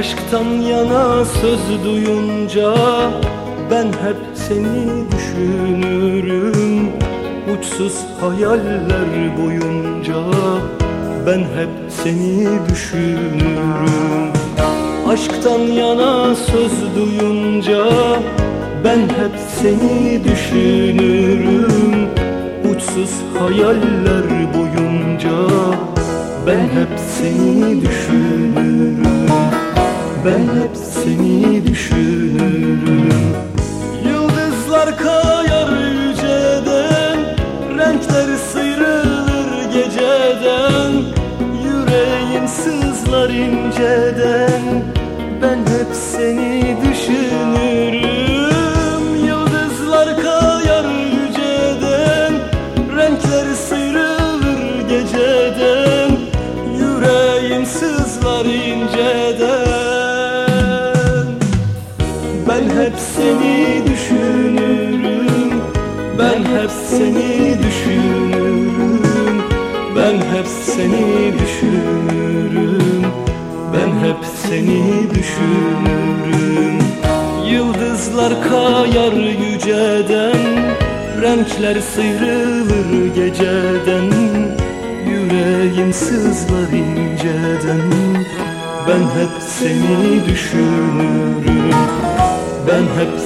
Aşktan yana söz duyunca ben hep seni düşünürüm. Uçsuz hayaller boyunca ben hep seni düşünürüm. Aşktan yana söz duyunca ben hep seni düşünürüm. Uçsuz hayaller boyunca ben hep seni düşünürüm Ben hep seni düşünürüm. Yıldızlar kayar yüceden Renkler sıyrılır geceden. Yüreğim sızlar inceden Ben hep seni düşünürüm. Yıldızlar kayar yüceden Renkler sıyrılır geceden. Yüreğim sızlar seni düşünürüm. Ben hep seni düşünürüm. Ben hep seni düşünürüm. Ben hep seni düşünürüm. Yıldızlar kayar yüceden Renkler sıyrılır geceden. Yüreğim sızlar inceden. Ben hep seni düşünürüm Ben hep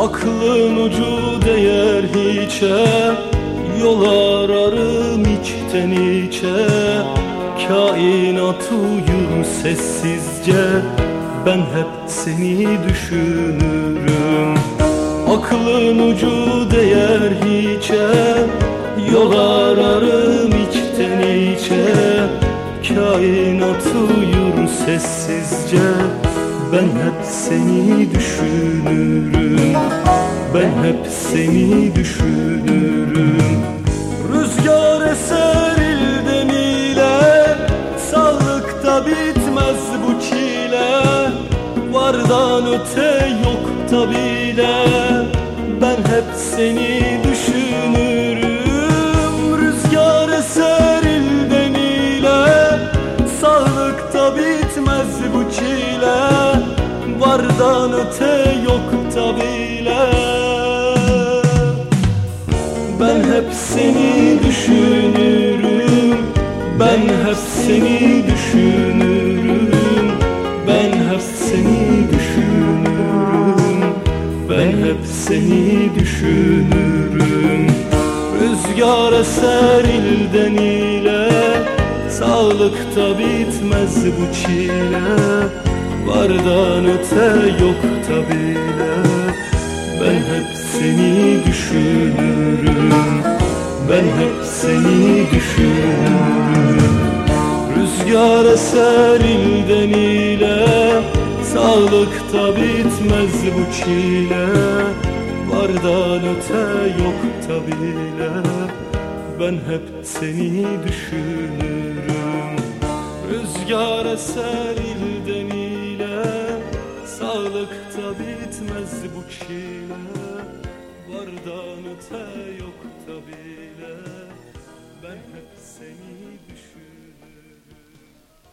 Aklın ucu değer hiçe Yol ararım içten içe. Kainat uyur sessizce Ben hep seni düşünürüm. Aklın ucu değer hiçe Yol ararım içten içe. Kainat uyur sessizce Ben hep seni düşünürüm. Ben hep seni düşünürüm. Rüzgar eser ilden ile Sağlıkta bitmez bu çile. Vardan öte yok da bile. Ben hep seni düşünürüm Vardan öte yok da bile Ben hep seni düşünürüm. Ben hep seni düşünürüm. Ben hep seni düşünürüm. Ben hep seni düşünürüm. Rüzgar eser ilden ile Sağlıkta bitmez bu çile Vardan öte yok da bile Ben hep seni düşünürüm. Ben hep seni düşünürüm. Rüzgar eser ilden ile Sağlıkta bitmez bu çile. Vardan öte yok da bile Ben hep seni düşünürüm. Rüzgar eser ilden çile Vardan öte yok da Ben hep seni